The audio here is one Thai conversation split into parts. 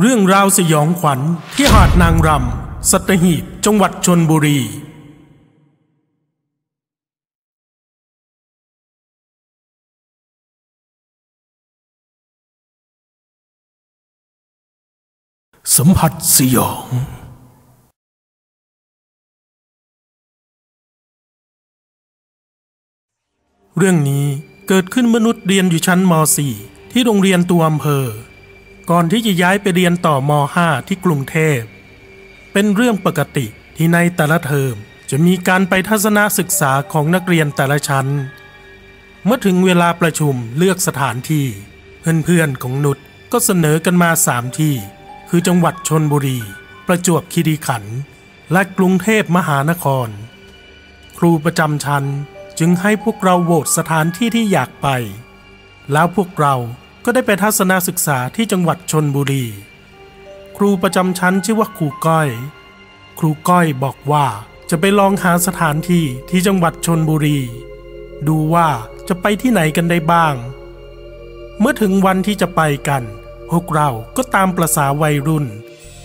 เรื่องราวสยองขวัญที่หาดนางรำ สัตหีบ จังหวัดชนบุรี สัมผัสสยอง เรื่องนี้เกิดขึ้นมนุษย์เรียนอยู่ชั้นม .4 ที่โรงเรียนตัวอำเภอ ก่อนที่จะย้ายไปเรียนต่อม .5 ที่กรุงเทพ เป็นเรื่องปกติที่ในแต่ละเทอมจะมีการไปทัศนศึกษาของนักเรียนแต่ละชั้น เมื่อถึงเวลาประชุมเลือกสถานที่ เพื่อนๆของนุชก็เสนอกันมาสามที่ คือจังหวัดชนบุรี ประจวบคีรีขันธ์และกรุงเทพมหานคร ครูประจำชั้นจึงให้พวกเราโหวตสถานที่ที่อยากไป แล้วพวกเรา ก็ได้ไปทัศนศึกษาที่จังหวัดชนบุรี ครูประจำชั้นชื่อว่าครูก้อย ครูก้อยบอกว่าจะไปลองหาสถานที่ที่จังหวัดชนบุรี ดูว่าจะไปที่ไหนกันได้บ้าง เมื่อถึงวันที่จะไปกัน พวกเราก็ตามประษาวัยรุ่น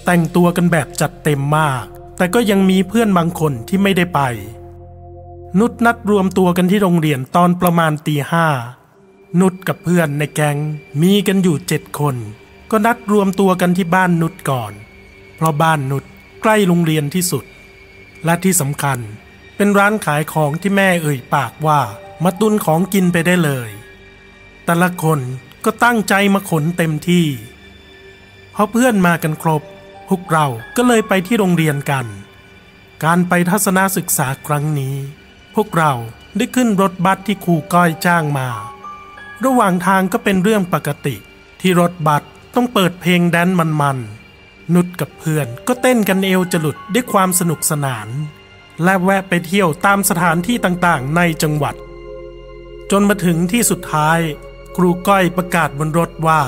แต่งตัวกันแบบจัดเต็มมาก แต่ก็ยังมีเพื่อนบางคนที่ไม่ได้ไป นุชนัดรวมตัวกันที่โรงเรียนตอนประมาณตีห้า นุชกับเพื่อนในแก๊งมีกันอยู่เจ็ดคน ก็นัดรวมตัวกันที่บ้านนุชก่อน เพราะบ้านนุชใกล้โรงเรียนที่สุด และที่สำคัญเป็นร้านขายของที่แม่เอ่ยปากว่ามาตุนของกินไปได้เลย แต่ละคนก็ตั้งใจมาขนเต็มที่เพราะเพื่อนมากันครบ พวกเราก็เลยไปที่โรงเรียนกัน การไปทัศนศึกษาครั้งนี้ พวกเราได้ขึ้นรถบัสที่ครูก้อยจ้างมา ระหว่างทางก็เป็นเรื่องปกติ ที่รถบัสต้องเปิดเพลงแดนมันๆ นุชกับเพื่อนก็เต้นกันเอวจะหลุดด้วยความสนุกสนาน และแวะไปเที่ยวตามสถานที่ต่างๆ ในจังหวัด จนมาถึงที่สุดท้าย ครูก้อยประกาศบนรถว่า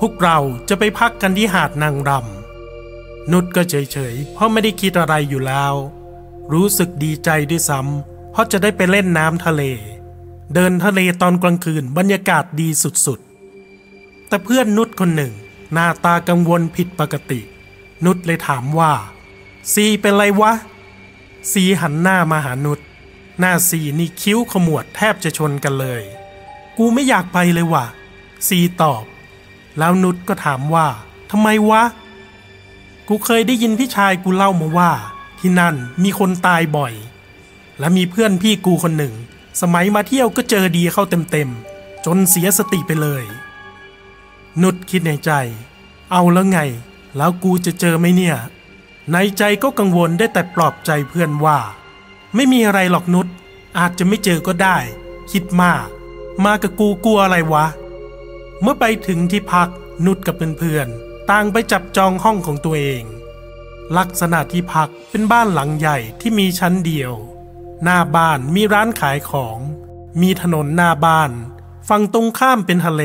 พวกเราจะไปพักกันที่หาดนางรำนุชก็เฉยๆ เพราะไม่ได้คิดอะไรอยู่แล้ว รู้สึกดีใจด้วยซ้ำเพราะจะได้ไปเล่นน้ำทะเล เดินทะเลตอนกลางคืนบรรยากาศดีสุดๆ แต่เพื่อนนุชคนหนึ่ง หน้าตากังวลผิดปกติ นุชเลยถามว่า ซีเป็นไรวะ ซีหันหน้ามาหานุชหน้าซีนี่คิ้วขมวดแทบจะชนกันเลย กูไม่อยากไปเลยว่ะ ซีตอบ แล้วนุชก็ถามว่าทำไมวะ กูเคยได้ยินพี่ชายกูเล่ามาว่า ที่นั่นมีคนตายบ่อย และมีเพื่อนพี่กูคนหนึ่ง สมัยมาเที่ยวก็เจอดีเข้าเต็มๆ จนเสียสติไปเลย นุชคิดในใจ เอาแล้วไง แล้วกูจะเจอไหมเนี่ย ในใจก็กังวลได้แต่ปลอบใจเพื่อนว่า ไม่มีอะไรหรอกนุชอาจจะไม่เจอก็ได้ คิดมาก มากับกูกลัวอะไรวะ เมื่อไปถึงที่พักนุชกับเพื่อนๆต่างไปจับจองห้องของตัวเอง ลักษณะที่พักเป็นบ้านหลังใหญ่ที่มีชั้นเดียว หน้าบ้านมีร้านขายของ มีถนนหน้าบ้าน ฝั่งตรงข้ามเป็นทะเล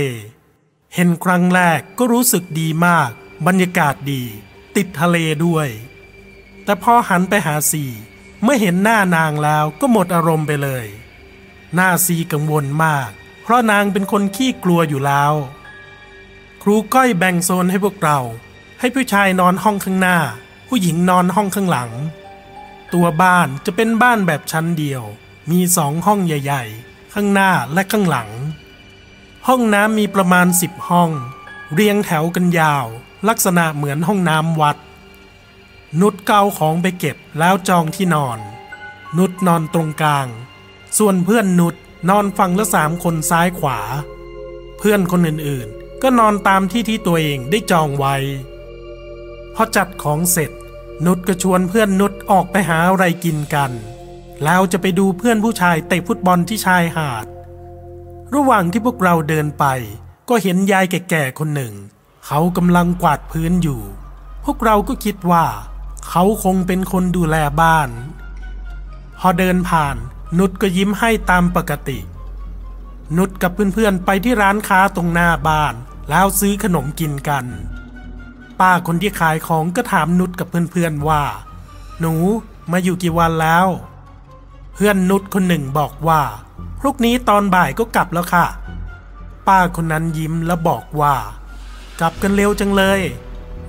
เห็นครั้งแรกก็รู้สึกดีมาก บรรยากาศดี ติดทะเลด้วย แต่พอหันไปหาสีเมื่อเห็นหน้านางแล้วก็หมดอารมณ์ไปเลย หน้าซีกังวลมาก เพราะนางเป็นคนขี้กลัวอยู่แล้ว ครูก้อยแบ่งโซนให้พวกเรา ให้ผู้ชายนอนห้องข้างหน้า ผู้หญิงนอนห้องข้างหลัง ตัวบ้านจะเป็นบ้านแบบชั้นเดียว มีสองห้องใหญ่ ๆ ข้างหน้าและข้างหลัง ห้องน้ำมีประมาณสิบห้อง เรียงแถวกันยาว ลักษณะเหมือนห้องน้ำวัด นุชเกาของไปเก็บแล้วจองที่นอน นุชนอนตรงกลาง ส่วนเพื่อนนุชนอนฝั่งละสามคนซ้ายขวา เพื่อนคนอื่นๆ ก็นอนตามที่ที่ตัวเองได้จองไว้พอจัดของเสร็จ นุชก็ชวนเพื่อนนุชออกไปหาอะไรกินกัน แล้วจะไปดูเพื่อนผู้ชายเตะฟุตบอลที่ชายหาด ระหว่างที่พวกเราเดินไป ก็เห็นยายแก่ๆคนหนึ่ง เขากำลังกวาดพื้นอยู่ พวกเราก็คิดว่า เขาคงเป็นคนดูแลบ้าน พอเดินผ่านนุชก็ยิ้มให้ตามปกติ นุชกับเพื่อนๆไปที่ร้านค้าตรงหน้าบ้าน แล้วซื้อขนมกินกัน ป้าคนที่ขายของก็ถามนุชกับเพื่อนๆว่า หนูมาอยู่กี่วันแล้ว เพื่อนนุชคนหนึ่งบอกว่าพรุ่งนี้ตอนบ่ายก็กลับแล้วค่ะ ป้าคนนั้นยิ้มแล้วบอกว่า กลับกันเร็วจังเลย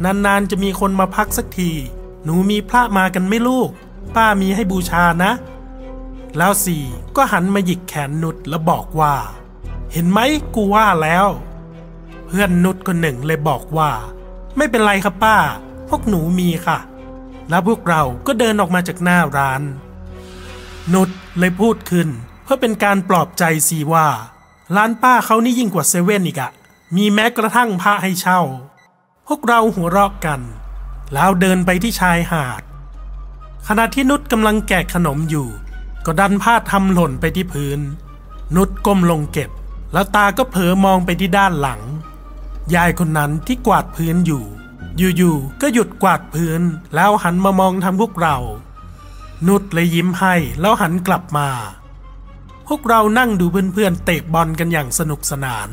นานๆจะมีคนมาพักสักที หนูมีพระมากันไม่ลูก ป้ามีให้บูชานะ แล้วสี่ก็หันมาหยิกแขนนุชแล้วบอกว่า เห็นไหมกูว่าแล้ว เพื่อนนุชคนหนึ่งเลยบอกว่า ไม่เป็นไรครับป้า พวกหนูมีค่ะ แล้วพวกเราก็เดินออกมาจากหน้าร้าน นุชเลยพูดขึ้น เพื่อเป็นการปลอบใจซีว่า ร้านป้าเขานี่ยิ่งกว่าเซเว่นอีกอะมีแม้กระทั่งผ้าให้เช่า พวกเราหัวเราะกัน แล้วเดินไปที่ชายหาด ขณะที่นุชกำลังแกะขนมอยู่ ก็ดันผ้าทำหล่นไปที่พื้น นุชก้มลงเก็บ แล้วตาก็เผลอมองไปที่ด้านหลัง ยายคนนั้นที่กวาดพื้นอยู่ อยู่ๆก็หยุดกวาดพื้น แล้วหันมามองทางพวกเรา นุชเลยยิ้มให้แล้วหันกลับมา พวกเรานั่งดูเพื่อนๆเตะบอลกันอย่างสนุกสนาน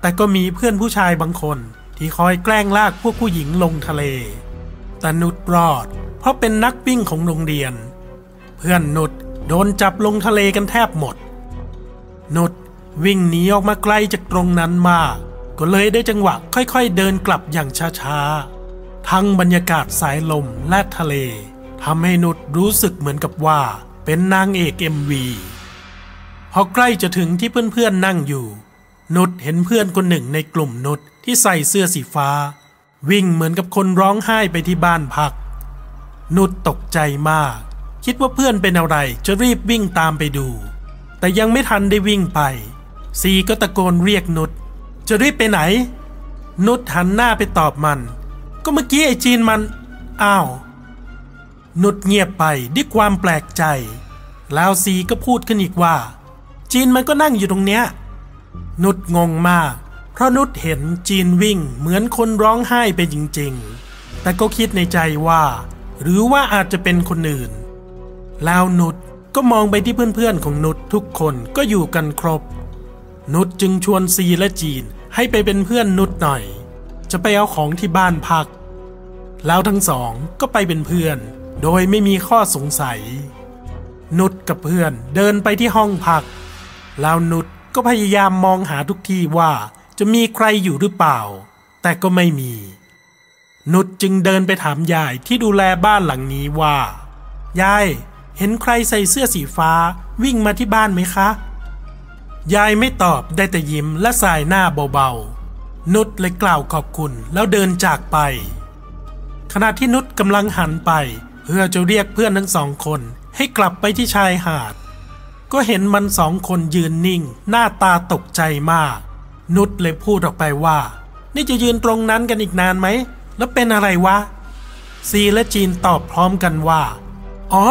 แต่ก็มีเพื่อนผู้ชายบางคนที่คอยแกล้งลากพวกผู้หญิงลงทะเล แต่นุชรอด เพราะเป็นนักวิ่งของโรงเรียน เพื่อนนุชโดนจับลงทะเลกันแทบหมด นุชวิ่งหนีออกมาไกลจากตรงนั้นมาก ก็เลยได้จังหวะค่อยๆเดินกลับอย่างช้าๆ ทั้งบรรยากาศสายลมและทะเลทำให้นุชรู้สึกเหมือนกับว่าเป็นนางเอกเอ็มวีพอใกล้จะถึงที่เพื่อนๆนั่งอยู่ นุชเห็นเพื่อนคนหนึ่งในกลุ่มนุชที่ใส่เสื้อสีฟ้า วิ่งเหมือนกับคนร้องไห้ไปที่บ้านพัก นุชตกใจมาก คิดว่าเพื่อนเป็นอะไรจะรีบวิ่งตามไปดู แต่ยังไม่ทันได้วิ่งไป ซีก็ตะโกนเรียกนุช จะรีบไปไหน นุชหันหน้าไปตอบมัน ก็เมื่อกี้ไอ้จีนมัน อ้าว นุชเงียบไปด้วยความแปลกใจ แล้วซีก็พูดขึ้นอีกว่า จีนมันก็นั่งอยู่ตรงเนี้ย นุชงงมาก เพราะนุชเห็นจีนวิ่งเหมือนคนร้องไห้ไปจริง ๆ แต่ก็คิดในใจว่า หรือว่าอาจจะเป็นคนอื่น แล้วนุชก็มองไปที่เพื่อนๆของนุชทุกคนก็อยู่กันครบ นุชจึงชวนซีและจีน ให้ไปเป็นเพื่อนนุชหน่อย จะไปเอาของที่บ้านพัก แล้วทั้งสองก็ไปเป็นเพื่อน โดยไม่มีข้อสงสัย นุชกับเพื่อนเดินไปที่ห้องพัก แล้วนุชก็พยายามมองหาทุกที่ว่าจะมีใครอยู่หรือเปล่า แต่ก็ไม่มี นุชจึงเดินไปถามยายที่ดูแลบ้านหลังนี้ว่า ยาย เห็นใครใส่เสื้อสีฟ้าวิ่งมาที่บ้านไหมคะ ยายไม่ตอบได้แต่ยิ้มและสายหน้าเบาๆ นุชเลยกล่าวขอบคุณแล้วเดินจากไป ขณะที่นุชกำลังหันไป เพื่อจะเรียกเพื่อนทั้งสองคนให้กลับไปที่ชายหาด ก็เห็นมันสองคนยืนนิ่ง หน้าตาตกใจมาก นุชเลยพูดออกไปว่า นี่จะยืนตรงนั้นกันอีกนานไหม แล้วเป็นอะไรวะ ซีและจีนตอบพร้อมกันว่า อ๋อ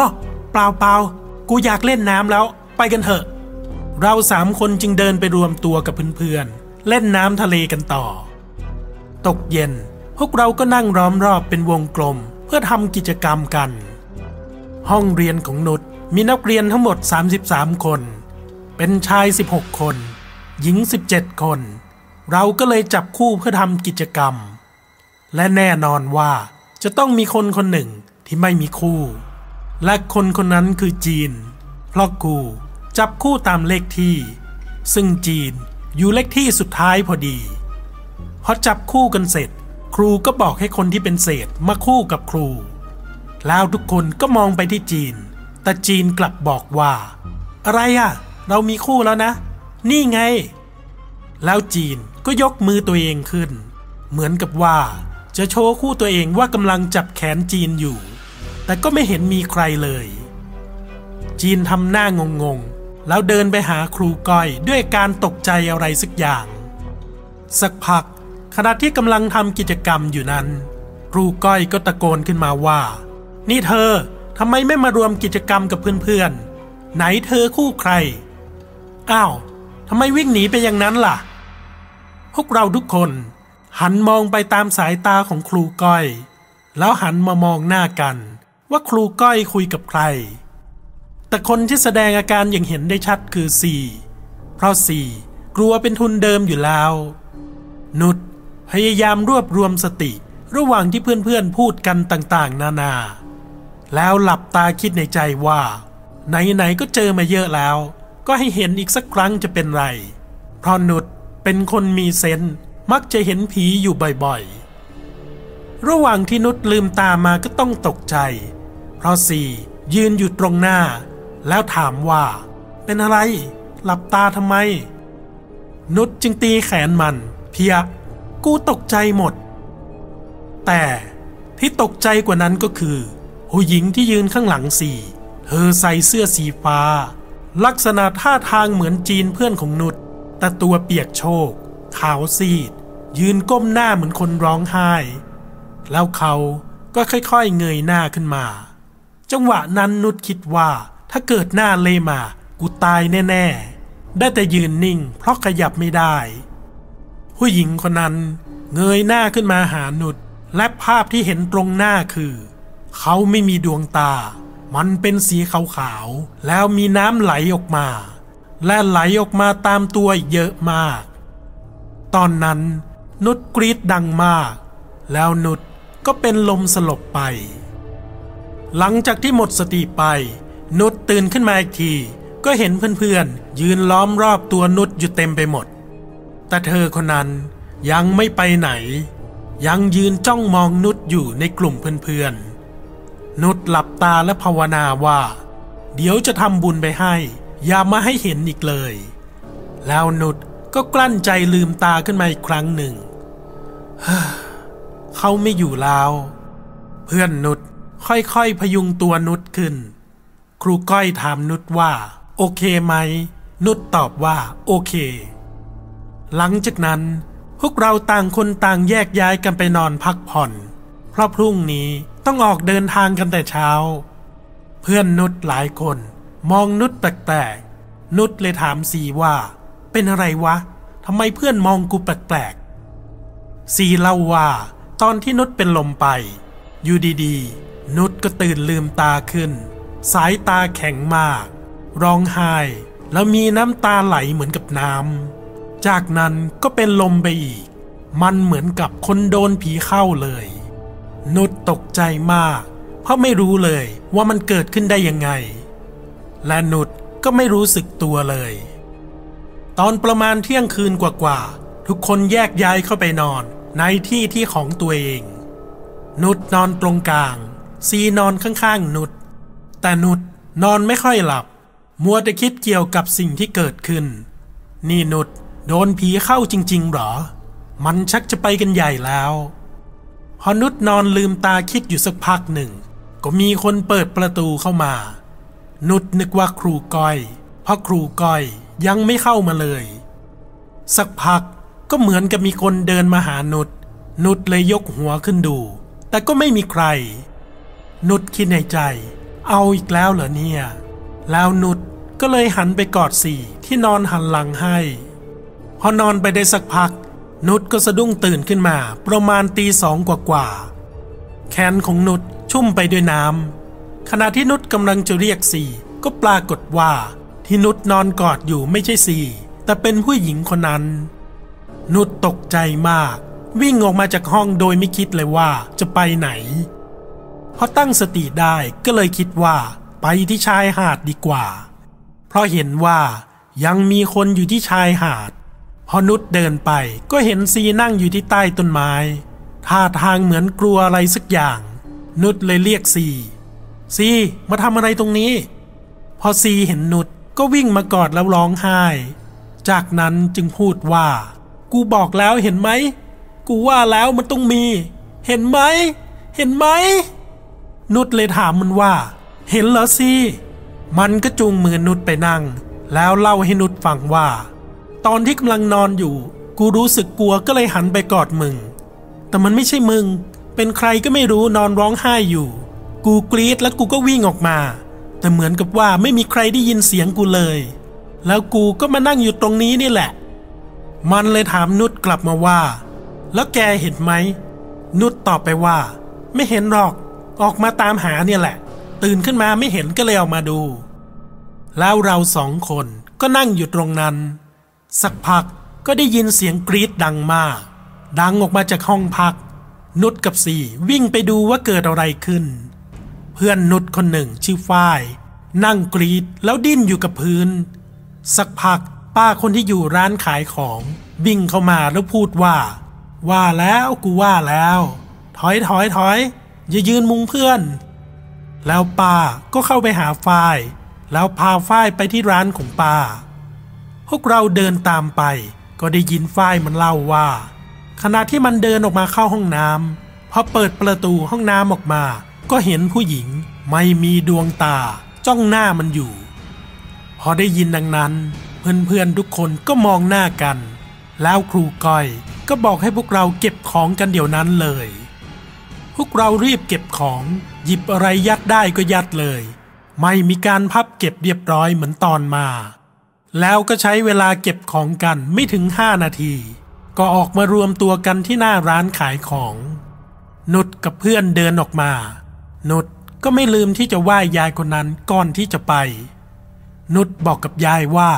เปล่าเปล่ากูอยากเล่นน้ำแล้ว ไปกันเถอะ เราสามคนจึงเดินไปรวมตัวกับเพื่อนๆ เล่นน้ำทะเลกันต่อ ตกเย็น พวกเราก็นั่งล้อมรอบเป็นวงกลม เพื่อทำกิจกรรมกัน ห้องเรียนของนุชมีนักเรียนทั้งหมด 33 คน เป็นชาย 16 คน หญิง 17 คน เราก็เลยจับคู่เพื่อทำกิจกรรม และแน่นอนว่าจะต้องมีคนคนหนึ่งที่ไม่มีคู่ และคนคนนั้นคือจีน เพราะกู จับคู่ตามเลขที่ ซึ่งจีนอยู่เลขที่สุดท้ายพอดี พอจับคู่กันเสร็จ ครูก็บอกให้คนที่เป็นเศษมาคู่กับครู แล้วทุกคนก็มองไปที่จีน แต่จีนกลับบอกว่า อะไรอะ่ะ เรามีคู่แล้วนะ นี่ไง แล้วจีนก็ยกมือตัวเองขึ้น เหมือนกับว่าจะโชว์คู่ตัวเองว่ากำลังจับแขนจีนอยู่ แต่ก็ไม่เห็นมีใครเลย จีนทำหน้างง แล้วเดินไปหาครูก้อยด้วยการตกใจอะไรสักอย่าง สักพัก ขณะที่กำลังทำกิจกรรมอยู่นั้น ครูก้อยก็ตะโกนขึ้นมาว่า นี่เธอทำไมไม่มารวมกิจกรรมกับเพื่อนๆ ไหนเธอคู่ใคร อ้าวทำไมวิ่งหนีไปอย่างนั้นล่ะ พวกเราทุกคน หันมองไปตามสายตาของครูก้อย แล้วหันมามองหน้ากัน ว่าครูก้อยคุยกับใคร แต่คนที่แสดงอาการอย่างเห็นได้ชัดคือสี่เพราะสี่กลัวเป็นทุนเดิมอยู่แล้ว นุชพยายามรวบรวมสติระหว่างที่เพื่อนๆพูดกันต่างๆ นานา แล้วหลับตาคิดในใจว่า ไหนๆก็เจอมาเยอะแล้ว ก็ให้เห็นอีกสักครั้งจะเป็นไร เพราะนุชเป็นคนมีเซนส์มักจะเห็นผีอยู่บ่อยๆ ระหว่างที่นุชลืมตามาก็ต้องตกใจ เพราะสี่ยืนอยู่ตรงหน้า แล้วถามว่า เป็นอะไร หลับตาทำไม นุชจึงตีแขนมัน เพีย กูตกใจหมด แต่ที่ตกใจกว่านั้นก็คือ ผู้หญิงที่ยืนข้างหลังสี่ เธอใส่เสื้อสีฟ้า ลักษณะท่าทางเหมือนจีนเพื่อนของนุชแต่ตัวเปียกโชก ขาวซีด ยืนก้มหน้าเหมือนคนร้องไห้ แล้วเขาก็ค่อยๆเงยหน้าขึ้นมา จังหวะนั้นนุชคิดว่า ถ้าเกิดหน้าเลมา กูตายแน่ ๆ ได้แต่ยืนนิ่ง เพราะขยับไม่ได้ ผู้หญิงคนนั้น เงยหน้าขึ้นมาหานุชและภาพที่เห็นตรงหน้าคือ เขาไม่มีดวงตา มันเป็นสีขาวๆ แล้วมีน้ำไหลออกมา และไหลออกมาตามตัวเยอะมาก ตอนนั้นนุชกรีดดังมาก แล้วนุชก็เป็นลมสลบไป หลังจากที่หมดสติไป นุชตื่นขึ้นมาอีกที ก็เห็นเพื่อนๆ ยืนล้อมรอบตัวนุชอยู่เต็มไปหมด แต่เธอคนนั้นยังไม่ไปไหน ยังยืนจ้องมองนุชอยู่ในกลุ่มเพื่อนๆ นุชหลับตาและภาวนาว่า เดี๋ยวจะทำบุญไปให้ อย่ามาให้เห็นอีกเลย แล้วนุชก็กลั้นใจลืมตาขึ้นมาอีกครั้งหนึ่ง เขาไม่อยู่แล้ว เพื่อนนุชค่อยๆพยุงตัวนุชขึ้น ครูก้อยถามนุชว่า โอเคไหม นุชตอบว่า โอเค หลังจากนั้น พวกเราต่างคนต่างแยกย้ายกันไปนอนพักผ่อน เพราะพรุ่งนี้ต้องออกเดินทางกันแต่เช้า เพื่อนนุชหลายคน มองนุชแปลกๆ นุชเลยถามสีว่า เป็นอะไรวะทำไมเพื่อนมองกูแปลกๆสีเล่าว่า ตอนที่นุชเป็นลมไป อยู่ดีๆ นุชก็ตื่นลืมตาขึ้น สายตาแข็งมาก ร้องไห้แล้วมีน้ำตาไหลเหมือนกับน้ำ จากนั้นก็เป็นลมไปอีก มันเหมือนกับคนโดนผีเข้าเลย นุชตกใจมาก เพราะไม่รู้เลยว่ามันเกิดขึ้นได้ยังไง และนุชก็ไม่รู้สึกตัวเลย ตอนประมาณเที่ยงคืนกว่าๆ ทุกคนแยกย้ายเข้าไปนอนในที่ที่ของตัวเอง นุชนอนตรงกลาง ซีนอนข้างๆ นุช แต่นุชนอนไม่ค่อยหลับ มัวแต่คิดเกี่ยวกับสิ่งที่เกิดขึ้น นี่นุชโดนผีเข้าจริง ๆ หรอ มันชักจะไปกันใหญ่แล้ว พอนุชนอนลืมตาคิดอยู่สักพักหนึ่ง ก็มีคนเปิดประตูเข้ามา นุชนึกว่าครูก้อย เพราะครูก้อยยังไม่เข้ามาเลย สักพักก็เหมือนกับมีคนเดินมาหานุชนุชเลยยกหัวขึ้นดู แต่ก็ไม่มีใคร นุชคิดในใจ เอาอีกแล้วเหรอเนี่ย แล้วนุชก็เลยหันไปกอดสี่ที่นอนหันหลังให้ พอนอนไปได้สักพัก นุชก็สะดุ้งตื่นขึ้นมาประมาณตีสองกว่าๆแขนของนุชชุ่มไปด้วยน้ำขณะที่นุชกำลังจะเรียกสี่ก็ปรากฏว่าที่นุชนอนกอดอยู่ไม่ใช่สี่แต่เป็นผู้หญิงคนนั้น นุชตกใจมาก วิ่งออกมาจากห้องโดยไม่คิดเลยว่าจะไปไหน พอตั้งสติได้ก็เลยคิดว่า ไปที่ชายหาดดีกว่า เพราะเห็นว่ายังมีคนอยู่ที่ชายหาด พอนุชเดินไปก็เห็นซีนั่งอยู่ที่ใต้ต้นไม้ ท่าทางเหมือนกลัวอะไรสักอย่าง นุชเลยเรียกซี ซีมาทำอะไรตรงนี้ พอซีเห็นนุชก็วิ่งมากอดแล้วร้องไห้ จากนั้นจึงพูดว่า กูบอกแล้วเห็นไหม กูว่าแล้วมันต้องมี เห็นไหม เห็นไหม นุชเลยถามมันว่า เห็นเหรอซีมันก็จูงมือนุชไปนั่ง แล้วเล่าให้นุชฟังว่า ตอนที่กำลังนอนอยู่ กูรู้สึกกลัวก็เลยหันไปกอดมึง แต่มันไม่ใช่มึง เป็นใครก็ไม่รู้นอนร้องไห้อยู่ กูกรีดแล้วกูก็วิ่งออกมา แต่เหมือนกับว่าไม่มีใครได้ยินเสียงกูเลย แล้วกูก็มานั่งอยู่ตรงนี้นี่แหละ มันเลยถามนุชกลับมาว่า แล้วแกเห็นไหม นุชตอบไปว่า ไม่เห็นหรอก ออกมาตามหาเนี่ยแหละ ตื่นขึ้นมาไม่เห็นก็เลยออกมาดู แล้วเราสองคนก็นั่งอยู่ตรงนั้น สักพักก็ได้ยินเสียงกรีดดังมาก ดังออกมาจากห้องพัก นุชกับสี่วิ่งไปดูว่าเกิดอะไรขึ้น เพื่อนนุชคนหนึ่งชื่อฝ้าย นั่งกรีดแล้วดิ้นอยู่กับพื้น สักพักป้าคนที่อยู่ร้านขายของวิ่งเข้ามาแล้วพูดว่า ว่าแล้วกูว่าแล้ว ถอยถอยถอย อย่ายืนมุงเพื่อน แล้วป้าก็เข้าไปหาฝ้าย แล้วพาฝ้ายไปที่ร้านของป้า พวกเราเดินตามไป ก็ได้ยินฝ้ายมันเล่าว่า ขณะที่มันเดินออกมาเข้าห้องน้ำพอเปิดประตูห้องน้ำออกมา ก็เห็นผู้หญิงไม่มีดวงตา จ้องหน้ามันอยู่ พอได้ยินดังนั้น เพื่อนๆทุกคนก็มองหน้ากัน แล้วครูก้อยก็บอกให้พวกเราเก็บของกันเดี๋ยวนั้นเลย พวกเรารีบเก็บของ หยิบอะไรยัดได้ก็ยัดเลย ไม่มีการพับเก็บเรียบร้อยเหมือนตอนมา แล้วก็ใช้เวลาเก็บของกันไม่ถึงห้านาที ก็ออกมารวมตัวกันที่หน้าร้านขายของ นุดกับเพื่อนเดินออกมา นุดก็ไม่ลืมที่จะไหว้ยายคนนั้นก่อนที่จะไป นุดบอกกับยายว่า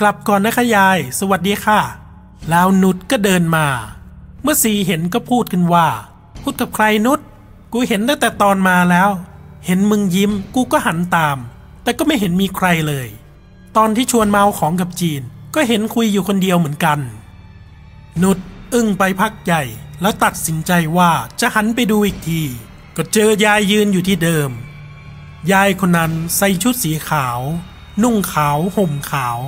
กลับก่อนนะคะยาย สวัสดีค่ะ แล้วนุดก็เดินมา เมื่อสีเห็นก็พูดขึ้นว่า พูดกับใครนุดกูเห็นตั้งแต่ตอนมาแล้ว เห็นมึงยิ้ม กูก็หันตาม แต่ก็ไม่เห็นมีใครเลย ตอนที่ชวนเมาของกับจีน ก็เห็นคุยอยู่คนเดียวเหมือนกัน นุดอึ้งไปพักใหญ่ แล้วตัดสินใจว่าจะหันไปดูอีกที ก็เจอยายยืนอยู่ที่เดิม ยายคนนั้นใส่ชุดสีขาว นุ่งขาวห่มขาว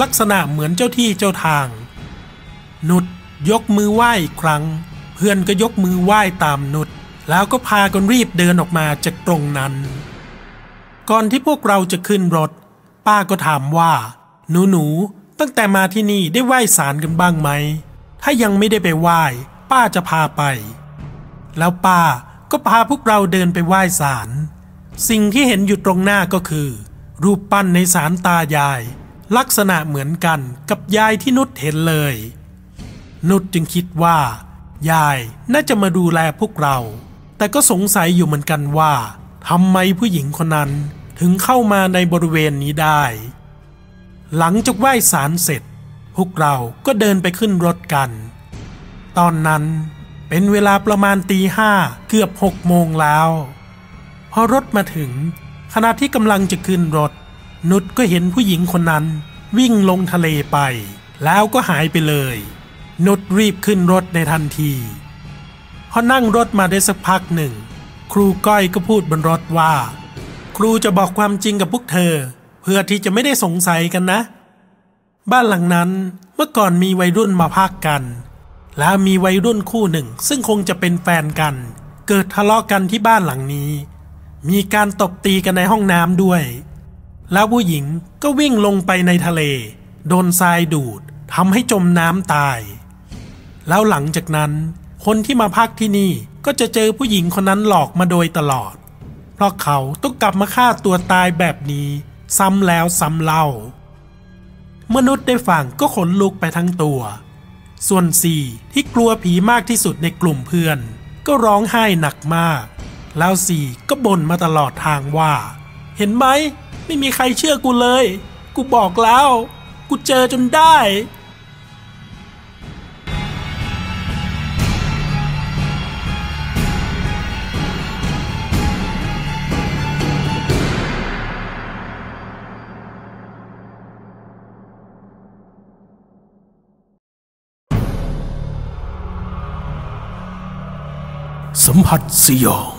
ลักษณะเหมือนเจ้าที่เจ้าทาง นุดยกมือไหว้อีกครั้ง เพื่อนก็ยกมือไหว้ตามนุดแล้วก็พากันรีบเดินออกมาจากตรงนั้น ก่อนที่พวกเราจะขึ้นรถ ป้าก็ถามว่า หนูหนูๆตั้งแต่มาที่นี่ได้ไหว้ศาลกันบ้างไหม ถ้ายังไม่ได้ไปไหว้ ป้าจะพาไป แล้วป้าก็พาพวกเราเดินไปไหว้ศาลสิ่งที่เห็นอยู่ตรงหน้าก็คือ รูปปั้นในศาลตายาย ลักษณะเหมือนกันกับยายที่นุชเห็นเลย นุชจึงคิดว่า ยายน่าจะมาดูแลพวกเรา แต่ก็สงสัยอยู่เหมือนกันว่าทำไมผู้หญิงคนนั้นถึงเข้ามาในบริเวณนี้ได้ หลังจากไหว้ศาลเสร็จ พวกเราก็เดินไปขึ้นรถกัน ตอนนั้นเป็นเวลาประมาณตีห้าเกือบหกโมงแล้ว พอรถมาถึง ขณะที่กำลังจะขึ้นรถ นุชก็เห็นผู้หญิงคนนั้นวิ่งลงทะเลไป แล้วก็หายไปเลย นุชรีบขึ้นรถในทันทีพอนั่งรถมาได้สักพักหนึ่ง ครูก้อยก็พูดบนรถว่า ครูจะบอกความจริงกับพวกเธอ เพื่อที่จะไม่ได้สงสัยกันนะ บ้านหลังนั้นเมื่อก่อนมีวัยรุ่นมาพักกัน แล้วมีวัยรุ่นคู่หนึ่งซึ่งคงจะเป็นแฟนกัน เกิดทะเลาะกันที่บ้านหลังนี้ มีการตบตีกันในห้องน้ำด้วย แล้วผู้หญิงก็วิ่งลงไปในทะเล โดนทรายดูดทำให้จมน้ำตาย แล้วหลังจากนั้น คนที่มาพักที่นี่ก็จะเจอผู้หญิงคนนั้นหลอกมาโดยตลอด เพราะเขาต้องกลับมาฆ่าตัวตายแบบนี้ ซ้ำแล้วซ้ำเล่า มนุษย์ได้ฟังก็ขนลุกไปทั้งตัว ส่วนสี่ที่กลัวผีมากที่สุดในกลุ่มเพื่อน ก็ร้องไห้หนักมาก แล้วสี่ก็บ่นมาตลอดทางว่า เห็นไหมไม่มีใครเชื่อกูเลย กูบอกแล้ว กูเจอจนได้ สัมผัสสยอง